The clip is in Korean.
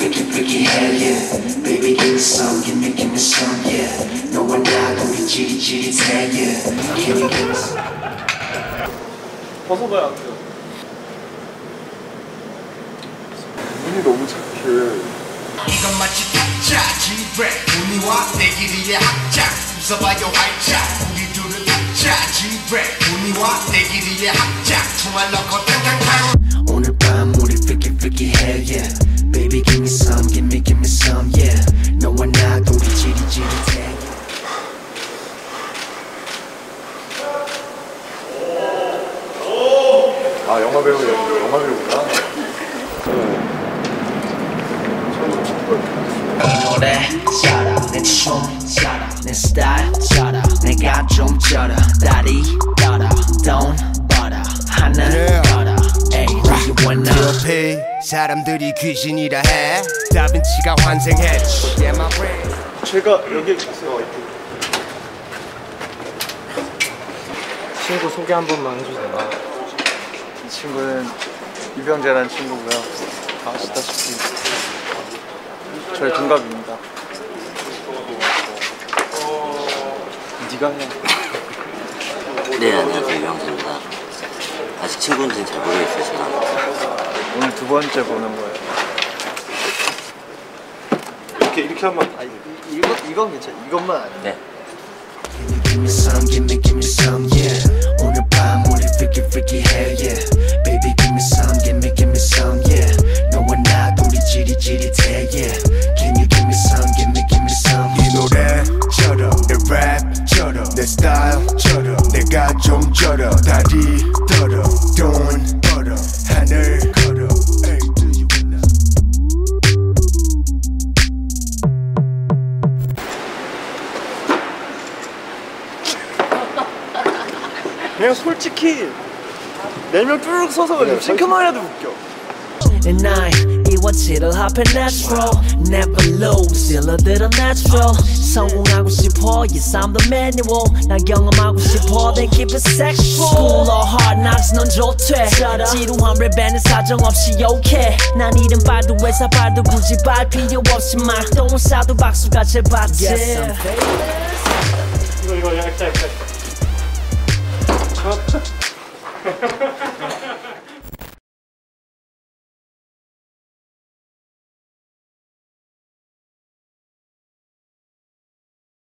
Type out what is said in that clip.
freaky freaky hell yeah Baby give me some give me give me some yeah 너와 나 우리 지릿지릿해 yeah Can you give me some 벗어봐야 안 돼요. 눈이 너무 착해. 이건 마치 타짜 지브레 우리와 내길이의 학자 웃어봐요 활짝 우리 둘은 타짜 지브레 우리와 내길이의 학자 총알 넣고 탕탕탕 아 영화 배우 영화 배우구나. 노래 짜라 내춤 짜라 내 스타일 짜라 내가 좀 쩔어 다리 떨어 돈 벌어 하늘 걸어 에이 do you wanna 옆에 사람들이 귀신이라 해 다빈치가 환생했지 Yeah my brain 제가 여기 있어요. 친구 소개 한 번만 해주세요. 이 친구는 이병재라는 친구고요. 아시다시피 저희 동갑입니다. 네가 해. 네, 안녕하세요. 유영재입니다. 아직 친구인지는 잘 모르겠어요, 제가. 오늘 두 번째 보는 거예요. 이렇게 이렇게 하면 아 이- 이거 이건 괜찮아. 이것만 아니야. 네. Yeah. Can you give me some, give me, give me some? 이 노래처럼 내 랩처럼 내 스타일처럼 내가 좀 쩔어 다리 떨어 돈 벌어 하늘 걸어 Hey, do you wanna? 그냥 솔직히 네명 쭈르륵 서서 싱크만 해도 웃겨. And I 이워치를 합해 natural. Never lose 일러들은 natural. 성공하고 싶어 Yes I'm the manual. 난 경험하고 싶어 Then keep it sexual. School or hard knocks 넌 좋대. 지루한 랩에는 사정없이 욕해. 난 이름 발도 회사 발도 굳이 발 필요 없이 말똥 싸도 박수가 제밭에 이거 이거 약자 약자. 첫.